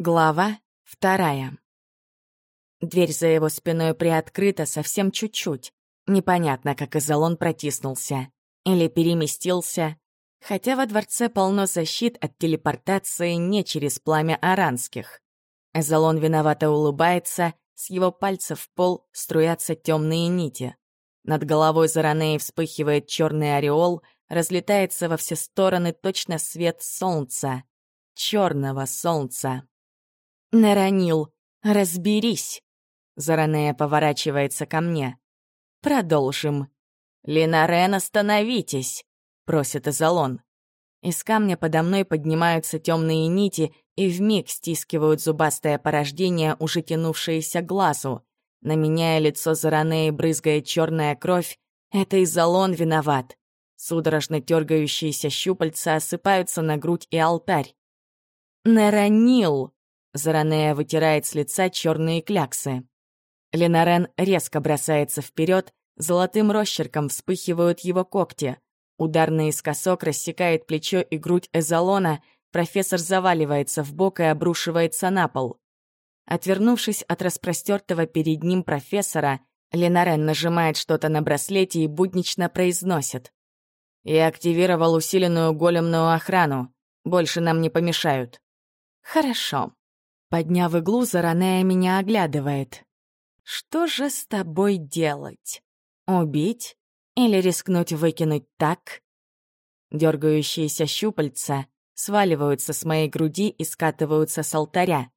Глава вторая. Дверь за его спиной приоткрыта совсем чуть-чуть. Непонятно, как Изолон протиснулся. Или переместился. Хотя во дворце полно защит от телепортации не через пламя аранских. Эзолон виновато улыбается, с его пальцев в пол струятся темные нити. Над головой Заранеи вспыхивает черный ореол, разлетается во все стороны точно свет солнца. Черного солнца. «Наранил, разберись!» Заранее поворачивается ко мне. «Продолжим». «Ленарен, остановитесь!» — просит Изолон. Из камня подо мной поднимаются темные нити и вмиг стискивают зубастое порождение, уже тянувшееся глазу. На меня лицо Заранеи брызгает черная кровь. Это Изолон виноват. Судорожно дергающиеся щупальца осыпаются на грудь и алтарь. «Наранил!» Заранея вытирает с лица черные кляксы. Ленарен резко бросается вперед, золотым росчерком вспыхивают его когти. Удар наискосок рассекает плечо и грудь Эзолона, профессор заваливается в бок и обрушивается на пол. Отвернувшись от распростертого перед ним профессора, Ленарен нажимает что-то на браслете и буднично произносит. «Я активировал усиленную големную охрану. Больше нам не помешают». «Хорошо», Подняв иглу, Заранея меня оглядывает. «Что же с тобой делать? Убить? Или рискнуть выкинуть так?» Дергающиеся щупальца сваливаются с моей груди и скатываются с алтаря.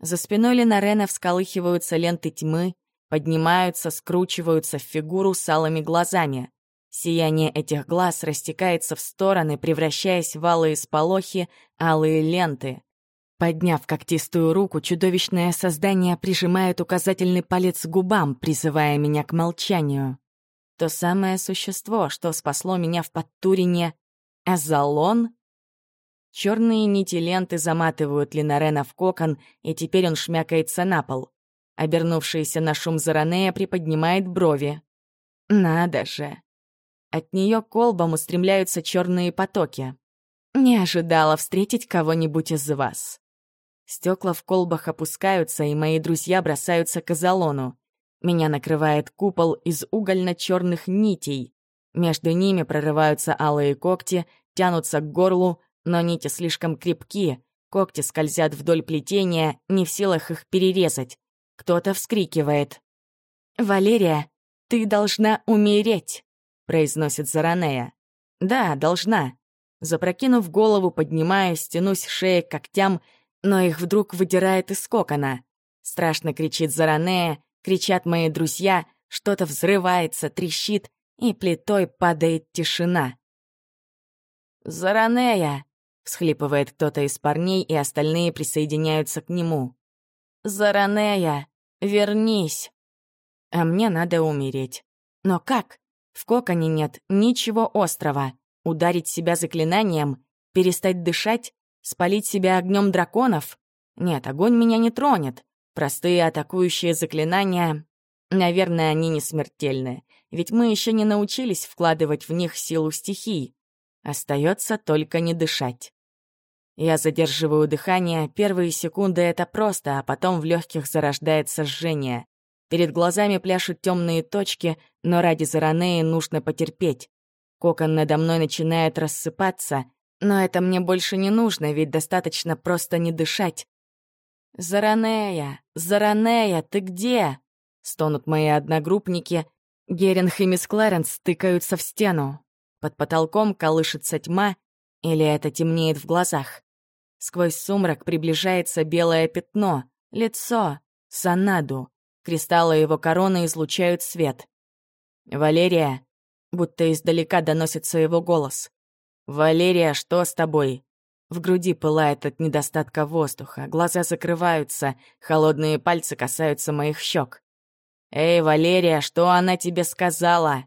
За спиной Ленарена всколыхиваются ленты тьмы, поднимаются, скручиваются в фигуру с алыми глазами. Сияние этих глаз растекается в стороны, превращаясь в алые сполохи, алые ленты. Подняв когтистую руку, чудовищное создание прижимает указательный палец к губам, призывая меня к молчанию. То самое существо, что спасло меня в Подтурине. Азалон? Черные нити ленты заматывают Линарена в кокон, и теперь он шмякается на пол. Обернувшаяся на шум Заранея приподнимает брови. Надо же. От нее к колбам устремляются черные потоки. Не ожидала встретить кого-нибудь из вас. Стекла в колбах опускаются, и мои друзья бросаются к азалону. Меня накрывает купол из угольно-черных нитей. Между ними прорываются алые когти, тянутся к горлу, но нити слишком крепки. Когти скользят вдоль плетения, не в силах их перерезать. Кто-то вскрикивает. «Валерия, ты должна умереть!» — произносит Заранея. «Да, должна». Запрокинув голову, поднимаюсь, тянусь шеей к когтям — но их вдруг выдирает из кокона. Страшно кричит Заранея, кричат мои друзья, что-то взрывается, трещит, и плитой падает тишина. «Заранея!» — всхлипывает кто-то из парней, и остальные присоединяются к нему. «Заранея! Вернись!» А мне надо умереть. Но как? В коконе нет ничего острого. Ударить себя заклинанием? Перестать дышать? Спалить себя огнем драконов? Нет, огонь меня не тронет. Простые атакующие заклинания... Наверное, они не смертельные, ведь мы еще не научились вкладывать в них силу стихий. Остается только не дышать. Я задерживаю дыхание, первые секунды это просто, а потом в легких зарождается жжение. Перед глазами пляшут темные точки, но ради Заранеи нужно потерпеть. Кокон надо мной начинает рассыпаться, но это мне больше не нужно, ведь достаточно просто не дышать. «Заранея! Заранея, ты где?» — стонут мои одногруппники. Геринг и мисс Кларенс тыкаются в стену. Под потолком колышется тьма, или это темнеет в глазах. Сквозь сумрак приближается белое пятно, лицо, Санаду. Кристаллы его короны излучают свет. «Валерия!» Будто издалека доносится его голос. «Валерия, что с тобой?» В груди пылает от недостатка воздуха, глаза закрываются, холодные пальцы касаются моих щек. «Эй, Валерия, что она тебе сказала?»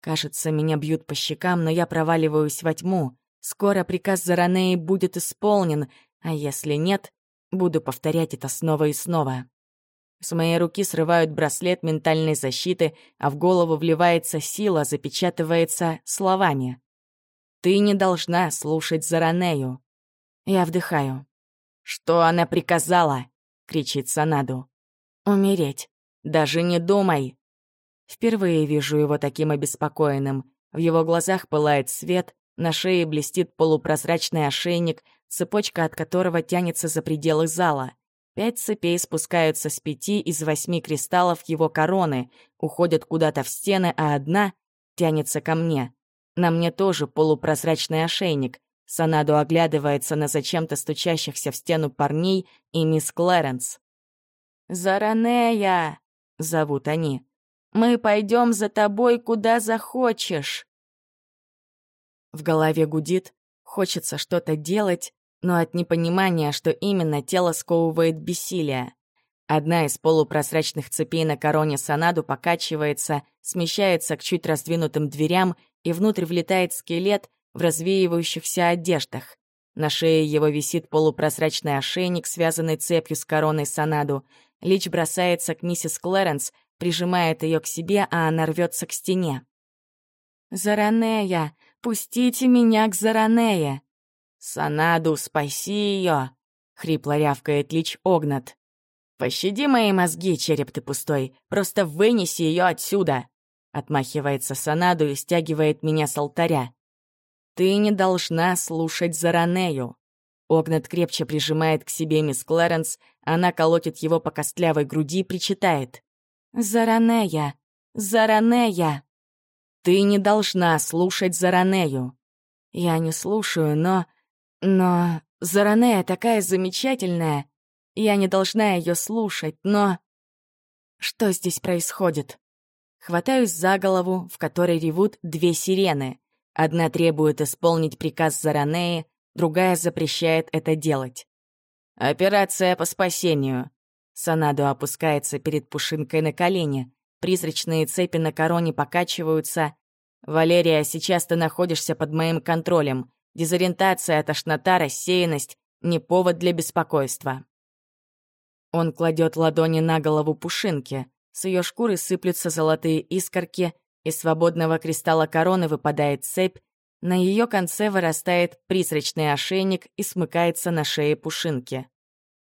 Кажется, меня бьют по щекам, но я проваливаюсь во тьму. Скоро приказ Заранеи будет исполнен, а если нет, буду повторять это снова и снова. С моей руки срывают браслет ментальной защиты, а в голову вливается сила, запечатывается словами. Ты не должна слушать Заранею. Я вдыхаю. «Что она приказала?» — кричит Санаду. «Умереть. Даже не думай!» Впервые вижу его таким обеспокоенным. В его глазах пылает свет, на шее блестит полупрозрачный ошейник, цепочка от которого тянется за пределы зала. Пять цепей спускаются с пяти из восьми кристаллов его короны, уходят куда-то в стены, а одна тянется ко мне. На мне тоже полупрозрачный ошейник. Санадо оглядывается на зачем-то стучащихся в стену парней и мисс Клэренс. «Заранея!» — зовут они. «Мы пойдем за тобой, куда захочешь!» В голове гудит, хочется что-то делать, но от непонимания, что именно тело сковывает бессилие. Одна из полупрозрачных цепей на короне Санаду покачивается, смещается к чуть раздвинутым дверям, и внутрь влетает скелет в развеивающихся одеждах. На шее его висит полупрозрачный ошейник, связанный цепью с короной Санаду. Лич бросается к миссис Клэренс, прижимает ее к себе, а она рвется к стене. «Заранея! Пустите меня к Заранее!» «Санаду, спаси ее!» — хрипло рявкает Лич Огнат. «Пощади мои мозги, череп ты пустой, просто вынеси ее отсюда!» Отмахивается Санаду и стягивает меня с алтаря. «Ты не должна слушать Заранею!» Огнат крепче прижимает к себе мисс Клэренс, она колотит его по костлявой груди и причитает. «Заранея! Заранея!» «Ты не должна слушать Заранею!» Я не слушаю, но... Но Заранея такая замечательная. Я не должна ее слушать, но... Что здесь происходит? Хватаюсь за голову, в которой ревут две сирены. Одна требует исполнить приказ Заранеи, другая запрещает это делать. «Операция по спасению». Санадо опускается перед Пушинкой на колени. Призрачные цепи на короне покачиваются. «Валерия, сейчас ты находишься под моим контролем. Дезориентация, тошнота, рассеянность — не повод для беспокойства. Он кладет ладони на голову Пушинки. С ее шкуры сыплются золотые искорки, из свободного кристалла короны выпадает цепь, на ее конце вырастает призрачный ошейник и смыкается на шее Пушинки.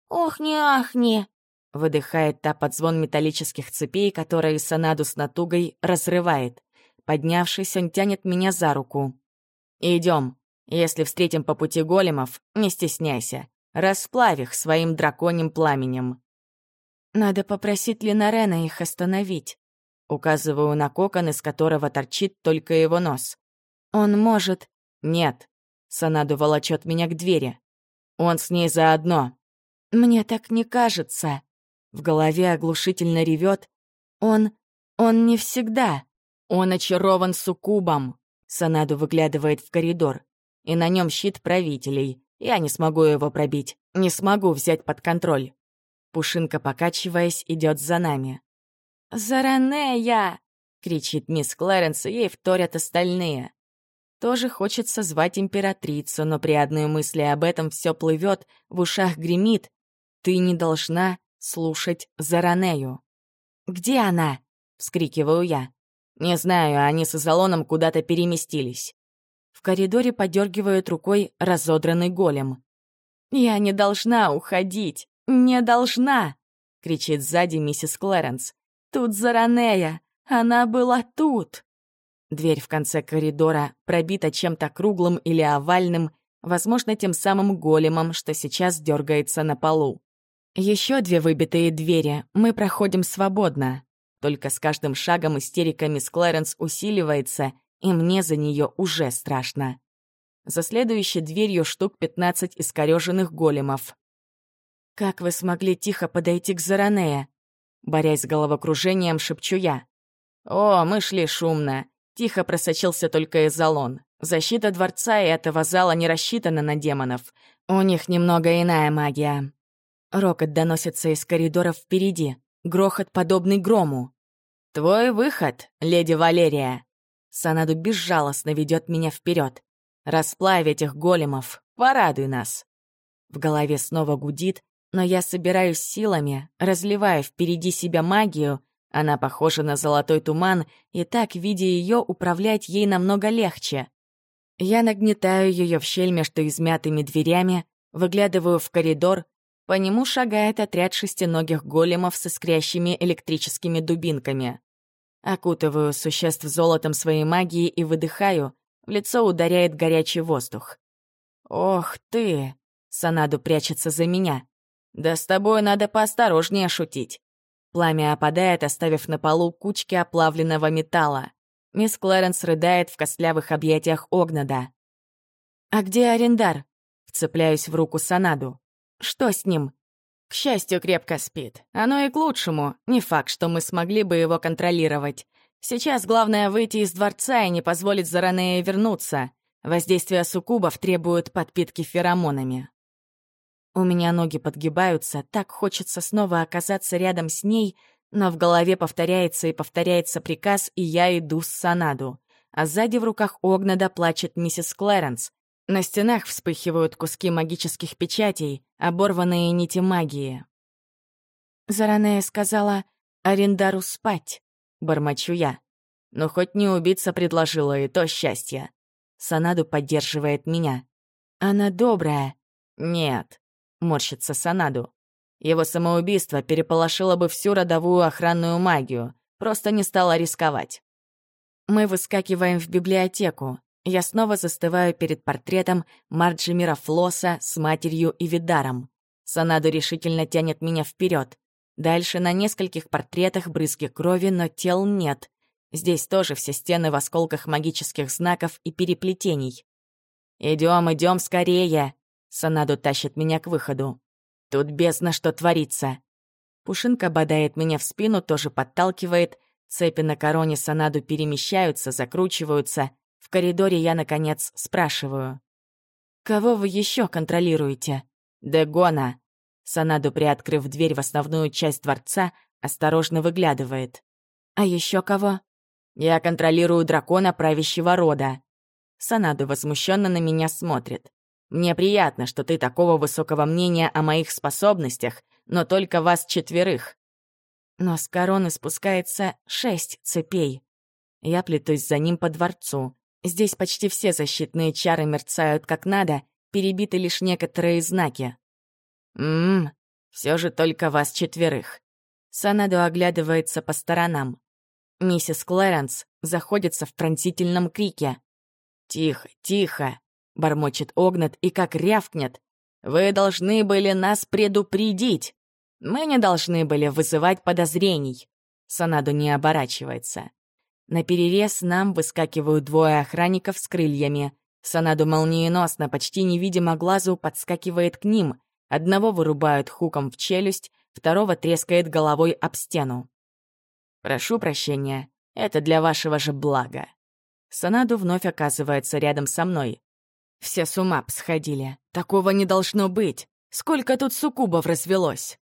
«Охни, ахни!» — выдыхает та под звон металлических цепей, которые Санаду с натугой разрывает. Поднявшись, он тянет меня за руку. Идем. Если встретим по пути големов, не стесняйся. Расплавь их своим драконьим пламенем. Надо попросить Ленарена их остановить. Указываю на кокон, из которого торчит только его нос. Он может... Нет. Санаду волочет меня к двери. Он с ней заодно. Мне так не кажется. В голове оглушительно ревет. Он... он не всегда. Он очарован суккубом. Санаду выглядывает в коридор и на нем щит правителей. Я не смогу его пробить, не смогу взять под контроль. Пушинка, покачиваясь, идет за нами. «Заранея!» — кричит мисс Клэренс, и ей вторят остальные. Тоже хочется звать императрицу, но при одной мысли об этом все плывет, в ушах гремит. Ты не должна слушать Заранею. «Где она?» — вскрикиваю я. «Не знаю, они с Изолоном куда-то переместились». В коридоре подергивает рукой разодранный голем. «Я не должна уходить! Не должна!» — кричит сзади миссис Клэренс. «Тут Заранея! Она была тут!» Дверь в конце коридора пробита чем-то круглым или овальным, возможно, тем самым големом, что сейчас дергается на полу. Еще две выбитые двери мы проходим свободно. Только с каждым шагом истерика мисс Клэренс усиливается, и мне за нее уже страшно. За следующей дверью штук 15 искореженных големов. «Как вы смогли тихо подойти к Заранея?» Борясь с головокружением, шепчу я. «О, мы шли шумно. Тихо просочился только изолон. Защита дворца и этого зала не рассчитана на демонов. У них немного иная магия». Рокот доносится из коридоров впереди. Грохот, подобный грому. «Твой выход, леди Валерия!» Санаду безжалостно ведет меня вперед. Расплавь этих големов, порадуй нас. В голове снова гудит, но я собираюсь силами, разливая впереди себя магию. Она похожа на золотой туман, и так, видя ее, управлять ей намного легче. Я нагнетаю ее в щель между измятыми дверями, Выглядываю в коридор, по нему шагает отряд шестиногих големов с искрящими электрическими дубинками. Окутываю существ золотом своей магии и выдыхаю, в лицо ударяет горячий воздух. «Ох ты!» — Санаду прячется за меня. «Да с тобой надо поосторожнее шутить». Пламя опадает, оставив на полу кучки оплавленного металла. Мисс Клэренс рыдает в костлявых объятиях Огнада. «А где Арендар?» Вцепляюсь в руку Санаду. «Что с ним?» «К счастью, крепко спит. Оно и к лучшему. Не факт, что мы смогли бы его контролировать. Сейчас главное выйти из дворца и не позволить Заранее вернуться. Воздействие суккубов требует подпитки феромонами». У меня ноги подгибаются, так хочется снова оказаться рядом с ней, но в голове повторяется и повторяется приказ, и я иду с Санаду. А сзади в руках Огнада плачет миссис Клэренс. На стенах вспыхивают куски магических печатей, оборванные нити магии. Заранее сказала Арендару спать, бормочу я. Но хоть не убиться предложила, и то счастье. Санаду поддерживает меня. Она добрая. Нет, морщится Санаду. Его самоубийство переполошило бы всю родовую охранную магию, просто не стала рисковать. Мы выскакиваем в библиотеку. Я снова застываю перед портретом Марджимира Флосса с матерью и Видаром. Санаду решительно тянет меня вперед. Дальше на нескольких портретах брызги крови, но тел нет. Здесь тоже все стены в осколках магических знаков и переплетений. Идем, идем скорее!» Санаду тащит меня к выходу. Тут бездна что творится. Пушинка бодает меня в спину, тоже подталкивает. Цепи на короне Санаду перемещаются, закручиваются. В коридоре я, наконец, спрашиваю. «Кого вы еще контролируете?» «Дегона». Санаду, приоткрыв дверь в основную часть дворца, осторожно выглядывает. «А еще кого?» «Я контролирую дракона правящего рода». Санаду возмущенно на меня смотрит. Мне приятно, что ты такого высокого мнения о моих способностях, но только вас четверых. Но с короны спускается шесть цепей. Я плетусь за ним по дворцу. Здесь почти все защитные чары мерцают как надо, перебиты лишь некоторые знаки. Ммм, все же только вас четверых. Санадо оглядывается по сторонам. Миссис Клэренс заходится в пронзительном крике. «Тихо, тихо!» — бормочет Огнат и как рявкнет. «Вы должны были нас предупредить! Мы не должны были вызывать подозрений!» Санаду не оборачивается. На перерез нам выскакивают двое охранников с крыльями. Санаду молниеносно, почти невидимо глазу, подскакивает к ним. Одного вырубают хуком в челюсть, второго трескает головой об стену. «Прошу прощения, это для вашего же блага». Санаду вновь оказывается рядом со мной. Все с ума сходили. Такого не должно быть. Сколько тут суккубов развелось?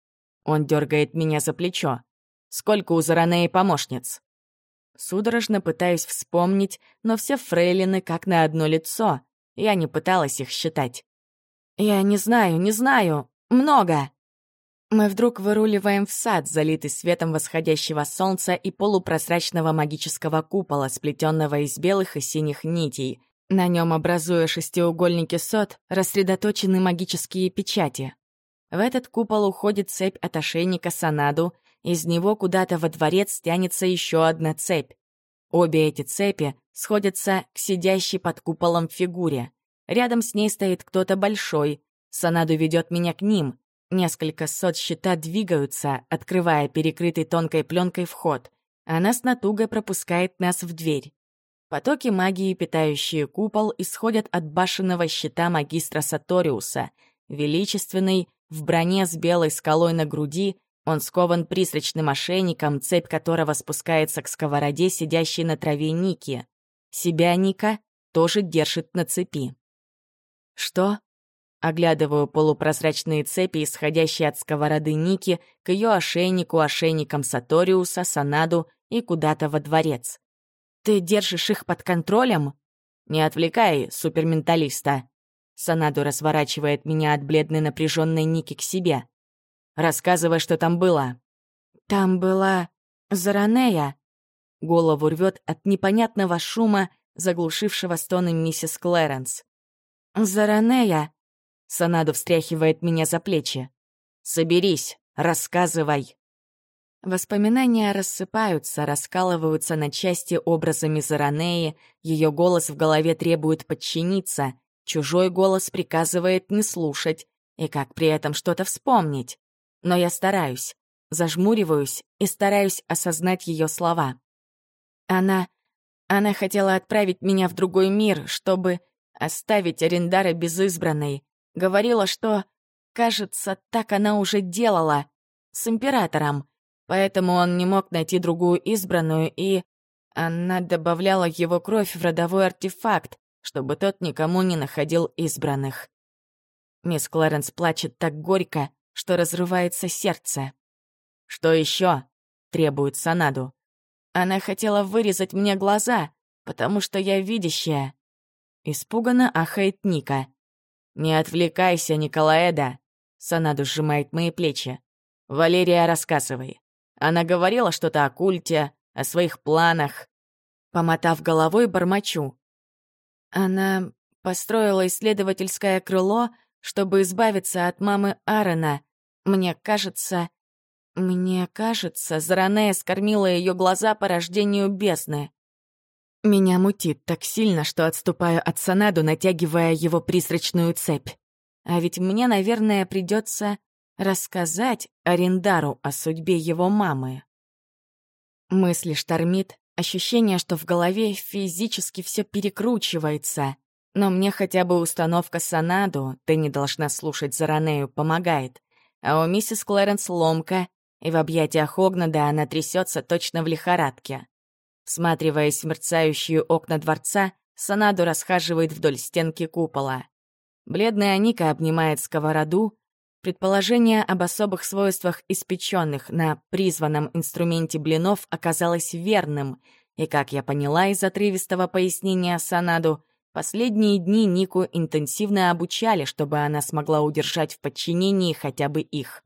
Он дергает меня за плечо. Сколько у Заранеи помощниц? Судорожно пытаюсь вспомнить, но все фрейлины как на одно лицо. Я не пыталась их считать. «Я не знаю, не знаю. Много!» Мы вдруг выруливаем в сад, залитый светом восходящего солнца и полупрозрачного магического купола, сплетенного из белых и синих нитей, на нем, образуя шестиугольники сот, рассредоточены магические печати. В этот купол уходит цепь от ошейника Санаду, из него куда-то во дворец тянется еще одна цепь. Обе эти цепи сходятся к сидящей под куполом фигуре. Рядом с ней стоит кто-то большой. Санаду ведет меня к ним. Несколько сот щита двигаются, открывая перекрытый тонкой пленкой вход. Она с натугой пропускает нас в дверь. Потоки магии, питающие купол, исходят от башенного щита магистра Саториуса. Величественный, в броне с белой скалой на груди, он скован призрачным ошейником, цепь которого спускается к сковороде, сидящей на траве Ники. Себя Ника тоже держит на цепи. «Что?» Оглядываю полупрозрачные цепи, исходящие от сковороды Ники, к ее ошейнику, ошейникам Саториуса, Санаду и куда-то во дворец. Ты держишь их под контролем? Не отвлекай суперменталиста. Санаду разворачивает меня от бледной напряженной Ники к себе. Рассказывай, что там было. Там была Заранея. Голову рвет от непонятного шума, заглушившего стоны миссис Клэренс. Заранея. Санаду встряхивает меня за плечи. «Соберись, рассказывай!» Воспоминания рассыпаются, раскалываются на части образами Заранеи, ее голос в голове требует подчиниться, чужой голос приказывает не слушать, и как при этом что-то вспомнить. Но я стараюсь, зажмуриваюсь и стараюсь осознать ее слова. Она... она хотела отправить меня в другой мир, чтобы оставить Арендара без избранной. Говорила, что... Кажется, так она уже делала. С императором. Поэтому он не мог найти другую избранную, и... Она добавляла его кровь в родовой артефакт, чтобы тот никому не находил избранных. Мисс Клэренс плачет так горько, что разрывается сердце. «Что еще? требует Санаду. Она хотела вырезать мне глаза, потому что я видящая. Испуганно ахает Ника. «Не отвлекайся, Николаэда!» Санаду сжимает мои плечи. «Валерия, рассказывай. Она говорила что-то о культе, о своих планах. Помотав головой, бормочу. Она построила исследовательское крыло, чтобы избавиться от мамы Аарона. Мне кажется... Мне кажется, Заранея скормила ее глаза по рождению бездны. Меня мутит так сильно, что отступаю от Санаду, натягивая его призрачную цепь. А ведь мне, наверное, придется рассказать Арендару о судьбе его мамы. Мысли штормит, ощущение, что в голове физически все перекручивается. Но мне хотя бы установка Санаду «ты не должна слушать Заранею» помогает. А у миссис Клэренс ломка, и в объятиях Огнада она трясется точно в лихорадке. Всматриваясь в мерцающие окна дворца, Санаду расхаживает вдоль стенки купола. Бледная Ника обнимает сковороду, Предположение об особых свойствах испеченных на призванном инструменте блинов оказалось верным, и, как я поняла из отрывистого пояснения Санаду, последние дни Нику интенсивно обучали, чтобы она смогла удержать в подчинении хотя бы их.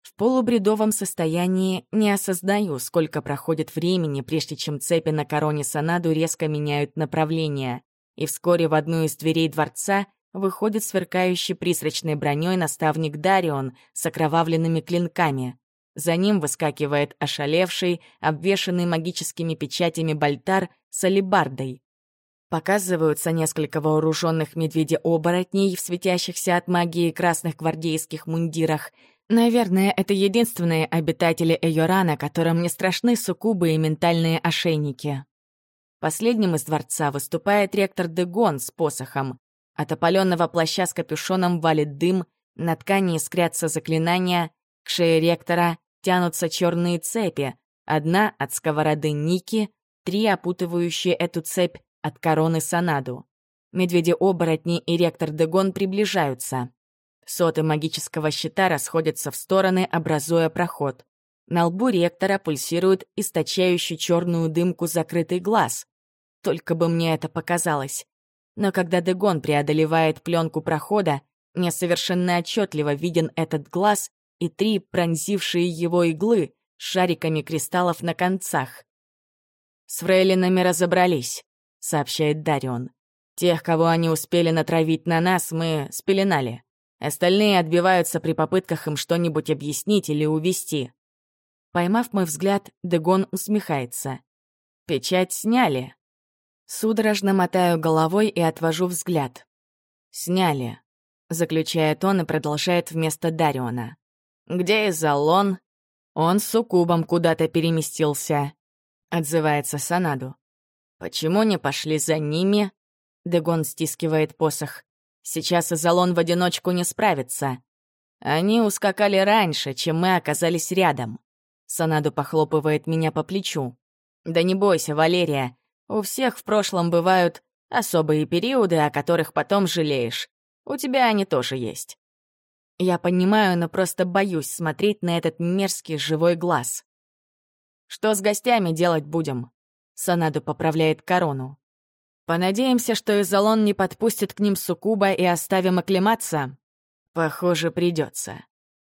В полубредовом состоянии не осознаю, сколько проходит времени, прежде чем цепи на короне Санаду резко меняют направление, и вскоре в одну из дверей дворца — выходит сверкающий призрачной броней наставник Дарион с окровавленными клинками. За ним выскакивает ошалевший, обвешанный магическими печатями Бальтар с алебардой. Показываются несколько вооруженных медведя-оборотней в светящихся от магии красных гвардейских мундирах. Наверное, это единственные обитатели Эйорана, которым не страшны суккубы и ментальные ошейники. Последним из дворца выступает ректор Дегон с посохом. От опаленного плаща с капюшоном валит дым, на ткани искрятся заклинания, к шее ректора тянутся черные цепи, одна от сковороды Ники, три опутывающие эту цепь от короны Санаду. Медведи-оборотни и ректор Дегон приближаются. Соты магического щита расходятся в стороны, образуя проход. На лбу ректора пульсирует источающий черную дымку закрытый глаз. Только бы мне это показалось но когда Дегон преодолевает пленку прохода, мне совершенно отчетливо виден этот глаз и три пронзившие его иглы с шариками кристаллов на концах. «С фрейлинами разобрались», — сообщает Дарион. «Тех, кого они успели натравить на нас, мы спеленали. Остальные отбиваются при попытках им что-нибудь объяснить или увести». Поймав мой взгляд, Дегон усмехается. «Печать сняли», Судорожно мотаю головой и отвожу взгляд. «Сняли», — заключает он и продолжает вместо Дариона. «Где Изолон?» «Он с суккубом куда-то переместился», — отзывается Санаду. «Почему не пошли за ними?» Дегон стискивает посох. «Сейчас Изолон в одиночку не справится. Они ускакали раньше, чем мы оказались рядом». Санаду похлопывает меня по плечу. «Да не бойся, Валерия, у всех в прошлом бывают особые периоды, о которых потом жалеешь. У тебя они тоже есть. Я понимаю, но просто боюсь смотреть на этот мерзкий живой глаз. Что с гостями делать будем? Санаду поправляет корону. Понадеемся, что Изолон не подпустит к ним суккуба и оставим оклематься? Похоже, придется.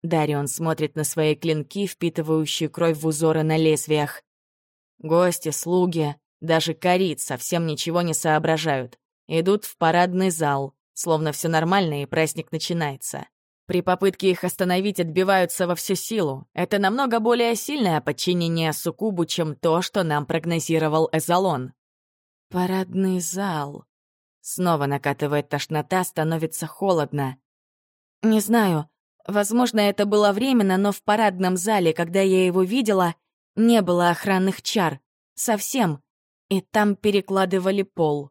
Дарион смотрит на свои клинки, впитывающие кровь в узоры на лезвиях. Гости, слуги, даже корит совсем ничего не соображают. Идут в парадный зал. словно все нормально и праздник начинается. При попытке их остановить отбиваются во всю силу. Это намного более сильное подчинение Сукубу, чем то, что нам прогнозировал Эзолон. Парадный зал. Снова накатывает тошнота, становится холодно. Не знаю, возможно, это было временно, но в парадном зале, когда я его видела, не было охранных чар. Совсем. И там перекладывали пол.